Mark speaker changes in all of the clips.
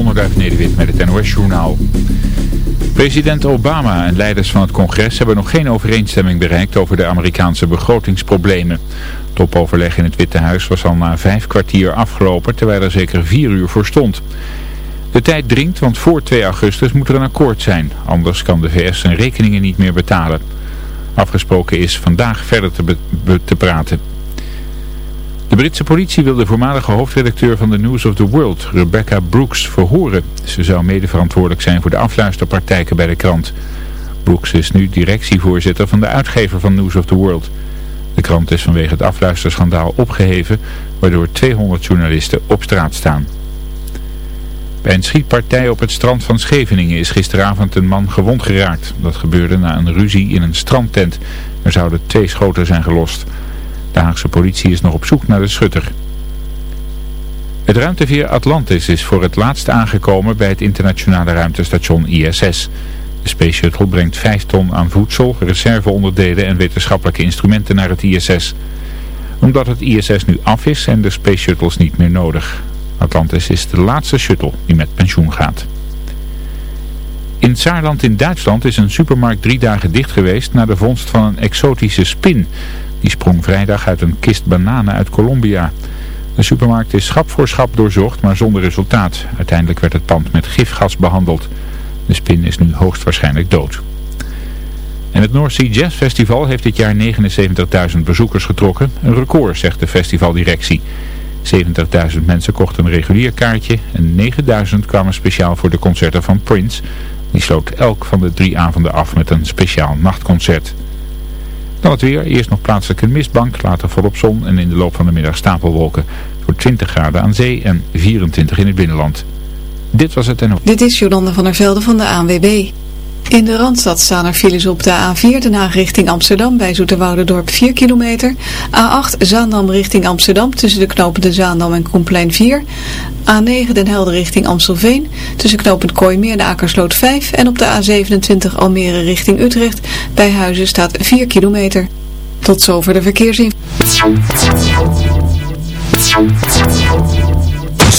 Speaker 1: Onderduif Nederwit met het NOS Journaal. President Obama en leiders van het congres hebben nog geen overeenstemming bereikt over de Amerikaanse begrotingsproblemen. Topoverleg in het Witte Huis was al na vijf kwartier afgelopen, terwijl er zeker vier uur voor stond. De tijd dringt, want voor 2 augustus moet er een akkoord zijn, anders kan de VS zijn rekeningen niet meer betalen. Afgesproken is vandaag verder te, te praten. De Britse politie wil de voormalige hoofdredacteur van de News of the World, Rebecca Brooks, verhoren. Ze zou mede verantwoordelijk zijn voor de afluisterpraktijken bij de krant. Brooks is nu directievoorzitter van de uitgever van News of the World. De krant is vanwege het afluisterschandaal opgeheven, waardoor 200 journalisten op straat staan. Bij een schietpartij op het strand van Scheveningen is gisteravond een man gewond geraakt. Dat gebeurde na een ruzie in een strandtent. Er zouden twee schoten zijn gelost. De Haagse politie is nog op zoek naar de schutter. Het ruimteveer Atlantis is voor het laatst aangekomen bij het internationale ruimtestation ISS. De Space Shuttle brengt 5 ton aan voedsel, reserveonderdelen en wetenschappelijke instrumenten naar het ISS. Omdat het ISS nu af is zijn de Space Shuttles niet meer nodig. Atlantis is de laatste shuttle die met pensioen gaat. In Saarland in Duitsland is een supermarkt drie dagen dicht geweest na de vondst van een exotische spin. Die sprong vrijdag uit een kist bananen uit Colombia. De supermarkt is schap voor schap doorzocht, maar zonder resultaat. Uiteindelijk werd het pand met gifgas behandeld. De spin is nu hoogstwaarschijnlijk dood. En het North Sea Jazz Festival heeft dit jaar 79.000 bezoekers getrokken. Een record, zegt de festivaldirectie. 70.000 mensen kochten een regulier kaartje en 9.000 kwamen speciaal voor de concerten van Prince. Die sloot elk van de drie avonden af met een speciaal nachtconcert. Dan het weer, eerst nog plaatselijk een mistbank, later volop zon en in de loop van de middag stapelwolken. Voor 20 graden aan zee en 24 in het binnenland. Dit was het en
Speaker 2: Dit is Jolande van der Velde van de ANWB. In de Randstad staan er files op de A4 Den Haag richting Amsterdam bij Zoeterwoudendorp 4 kilometer. A8 Zaandam richting Amsterdam tussen de knopende Zaandam en Komplein 4. A9 Den Helder richting Amstelveen tussen knopend Kooimeer en Akersloot 5. En op de A27 Almere richting Utrecht bij Huizen staat 4 kilometer. Tot zover de verkeersinformatie.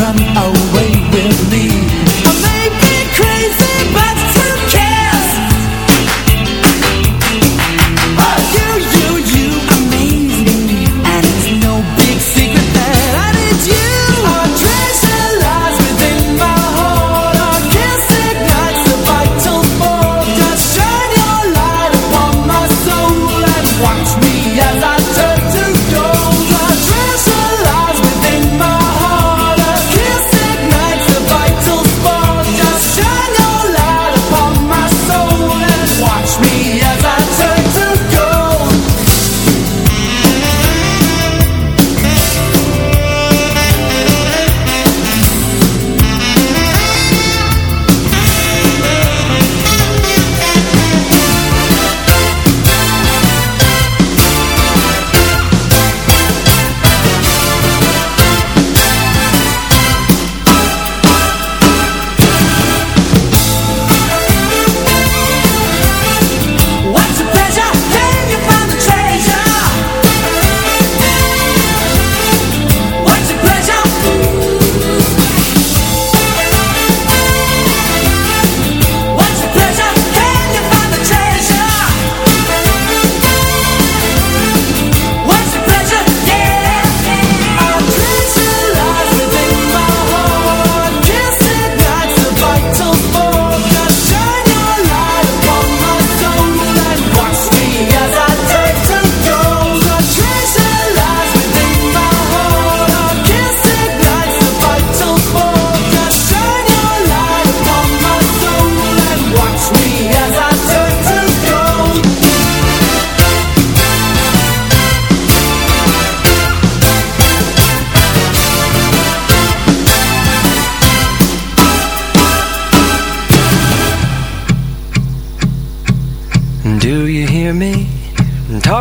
Speaker 3: run away.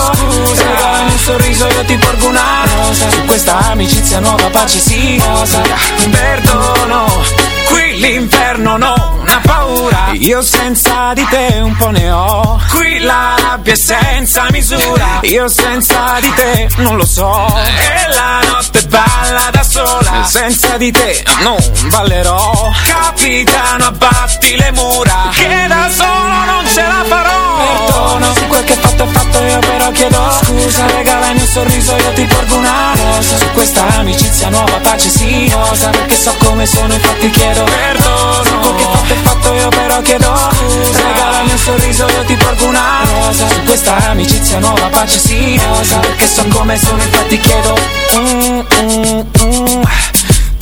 Speaker 4: Scusa regalami un sorriso io ti porgo una rosa. Su questa amicizia nuova pace sì Rosa Perdono Qui l'inferno ha paura Io senza di te un po' ne ho. Qui la rabbia è senza misura. Io senza di te non lo so. E la notte balla da sola. Senza di te non ballerò. Capitano abbatti le mura. Che da solo non ce la farò. Perdono. Se quel che fatto è fatto io però chiedo Scusa regalami sorriso io ti porgo una rosa. Su questa amicizia nuova pace sì Rosa Perché so come sono infatti chiedo perdono. Quel che fatto è fatto io però chiedo Scusa. Regalami un sorriso io ti porgo una rosa. Su questa amicizia nuova pace sì rosa Perché so come sono infatti chiedo. Mm, mm, mm.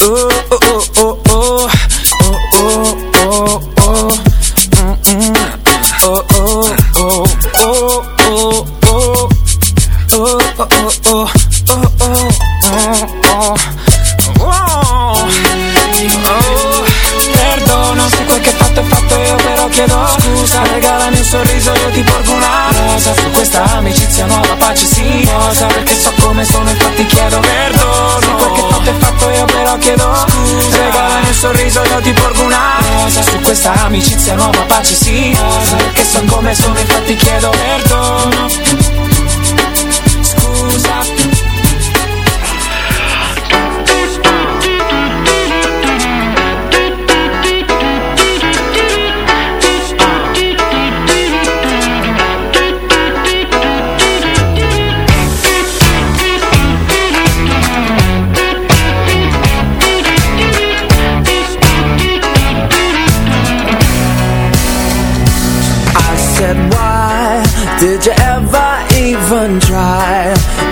Speaker 4: Oh, sorriso io ti porgo una rosa. Su questa amicizia nuova pace sì. Rosa Perché so come sono infatti chiedo perdono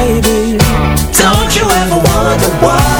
Speaker 5: baby. Don't you ever wonder why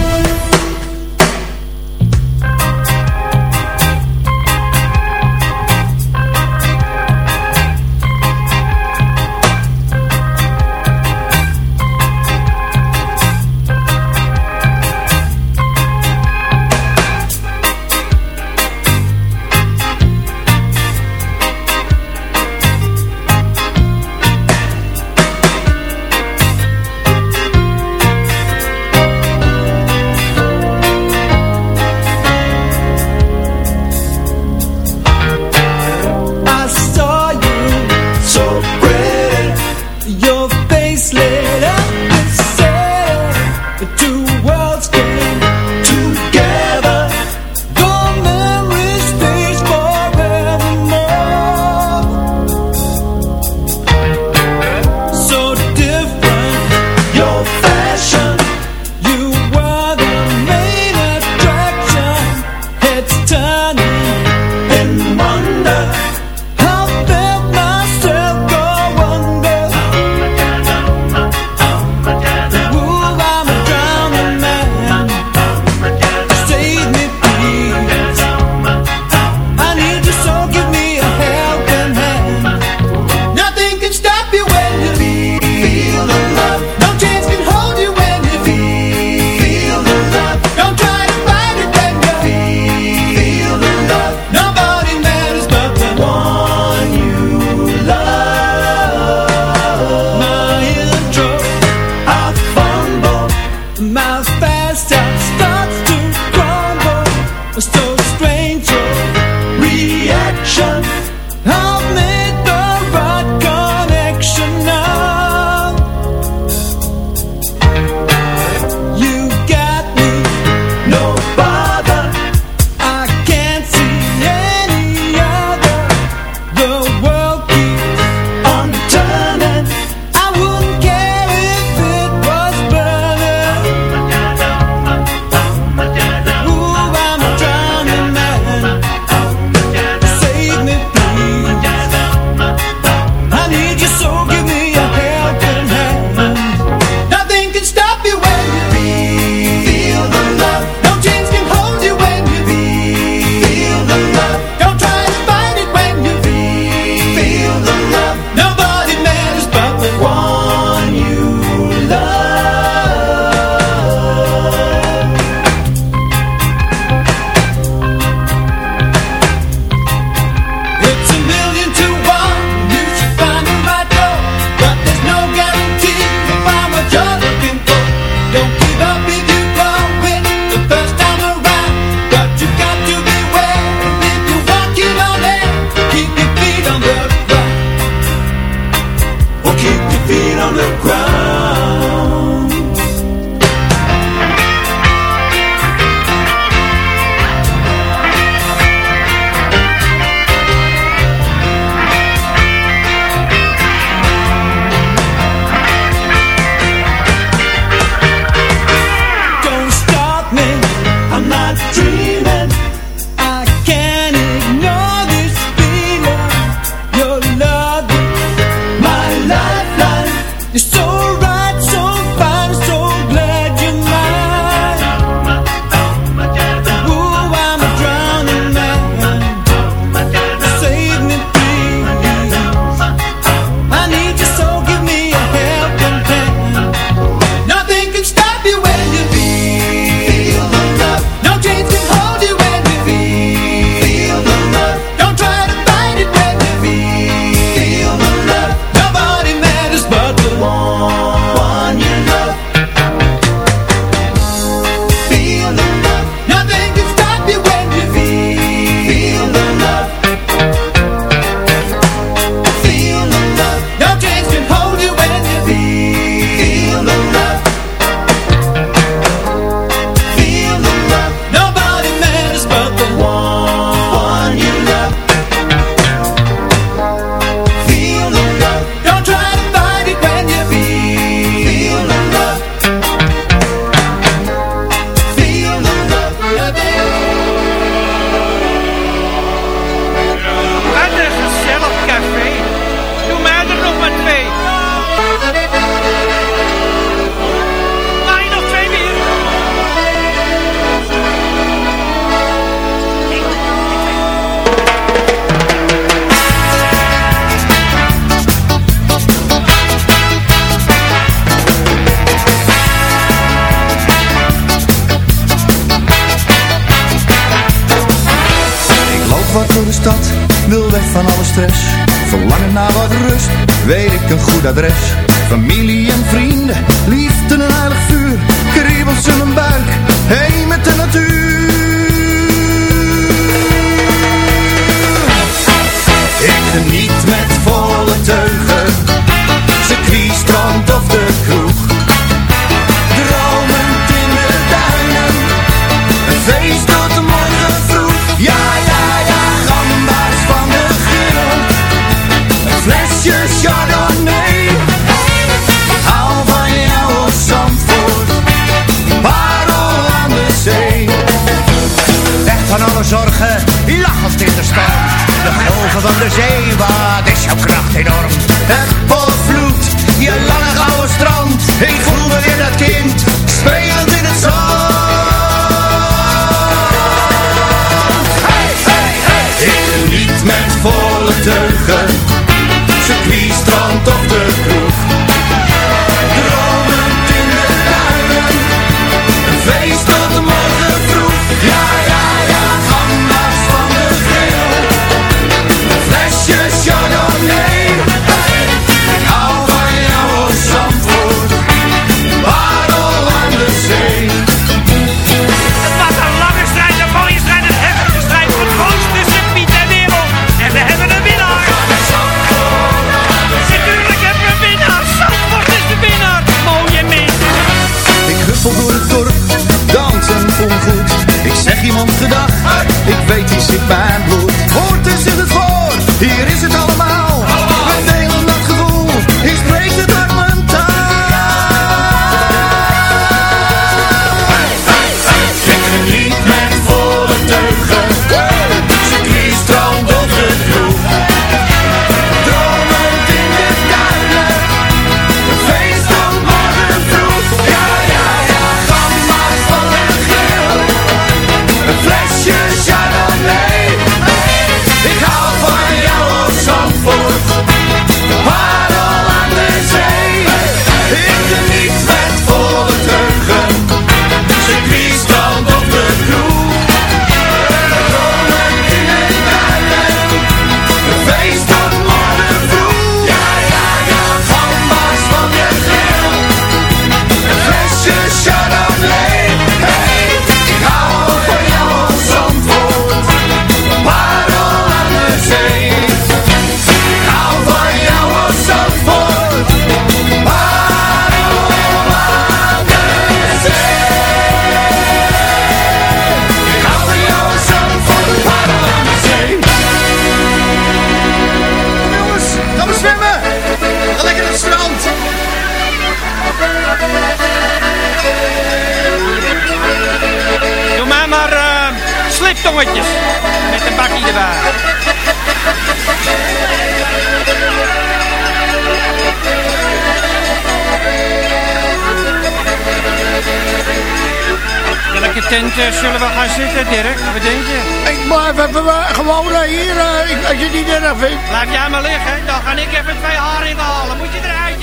Speaker 6: Eh, zullen we gaan zitten, Dirk? Wat denk je?
Speaker 7: Ik blijf even gewoon hier, eh, als je het niet erg vindt.
Speaker 6: Laat jij maar liggen, dan ga ik even twee haringen halen. Moet je
Speaker 5: eruit,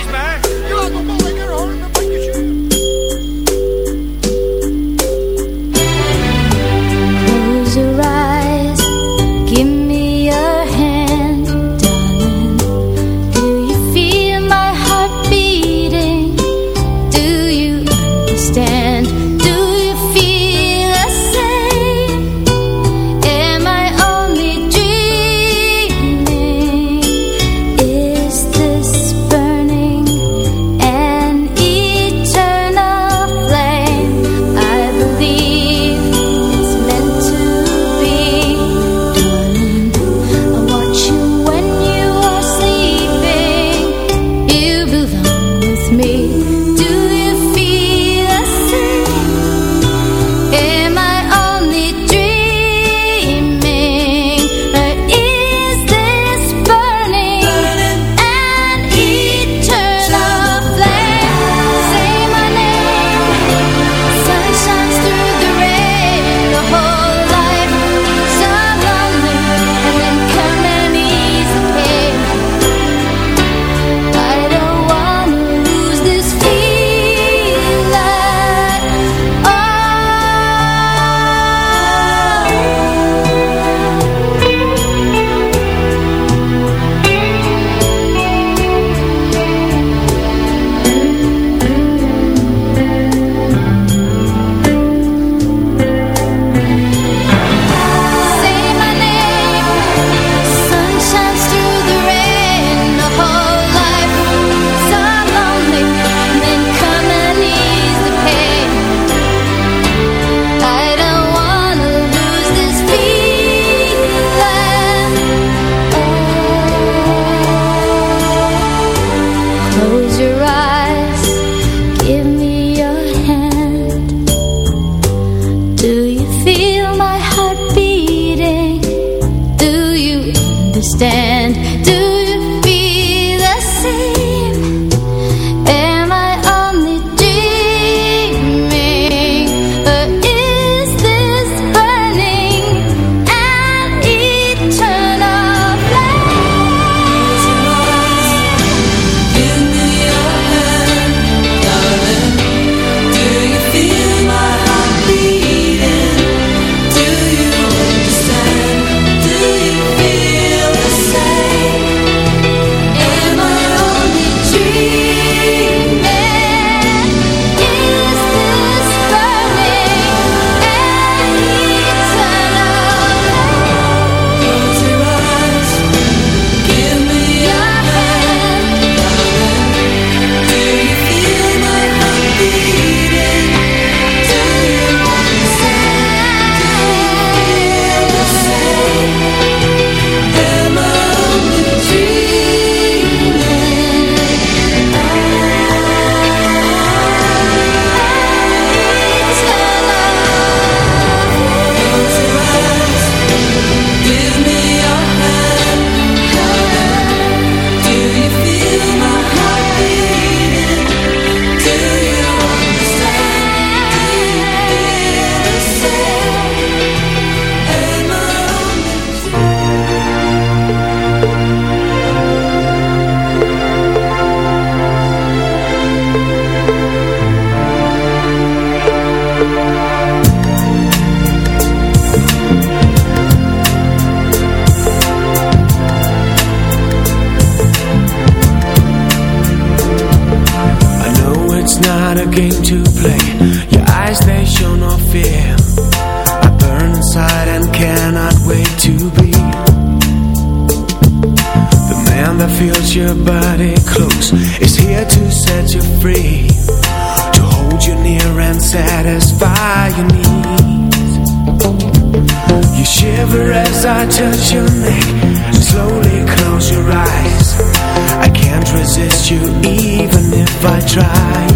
Speaker 5: die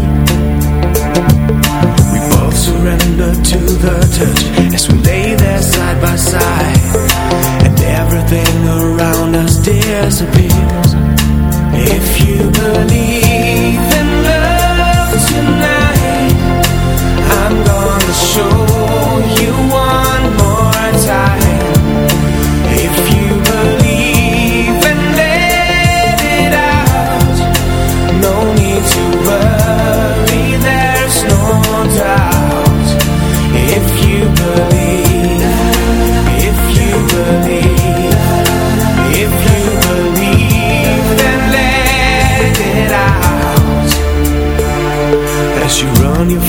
Speaker 5: We both surrender to the touch As we lay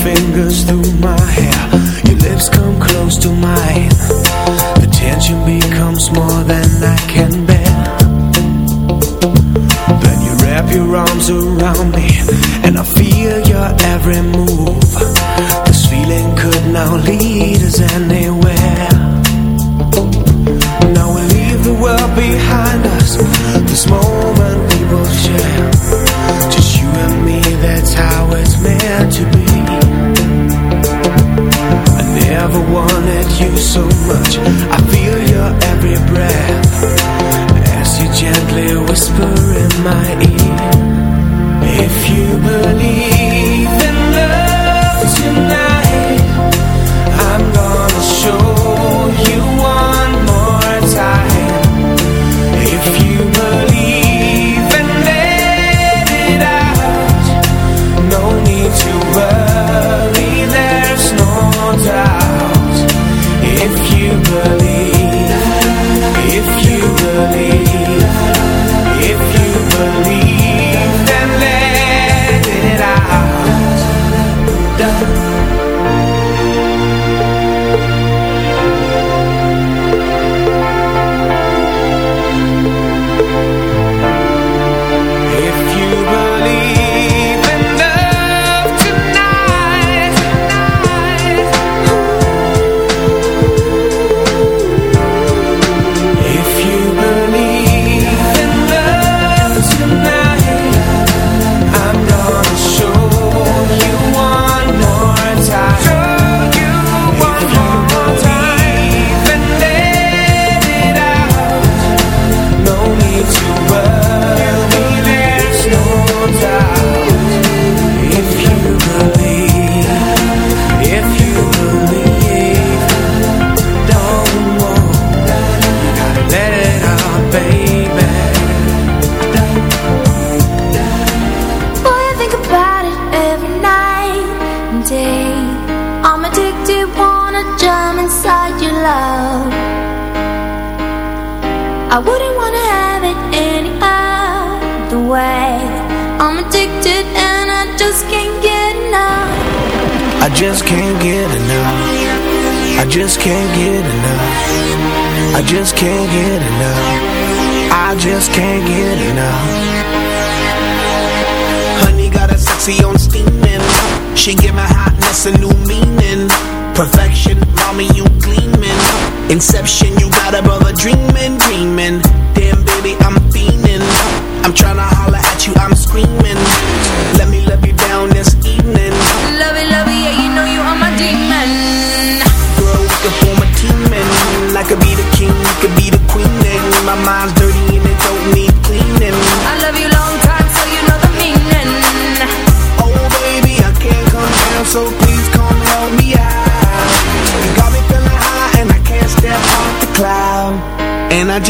Speaker 5: finger.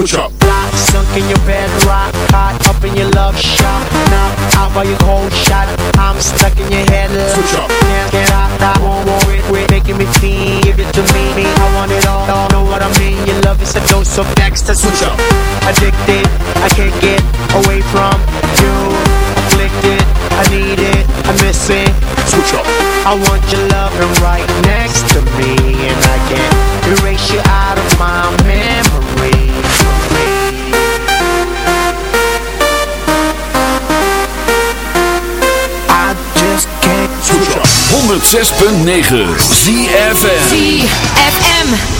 Speaker 8: Switch up.
Speaker 9: Block, sunk in your bed, rock hot, up in your love shot. Knock out by your cold shot. I'm stuck in your head.
Speaker 8: Switch up.
Speaker 9: Can't get out, I won't worry, quit making me feel. Give it to me, I want it all. all know what I mean? Your love is a dose of Dexter.
Speaker 8: Switch up.
Speaker 9: Addicted, I can't get away from you. Afflicted, I need it, I miss it.
Speaker 8: Switch up.
Speaker 9: I want your loving right next to me, and I can't erase you out of my memory.
Speaker 10: 106.9 ZFM
Speaker 11: ZFM.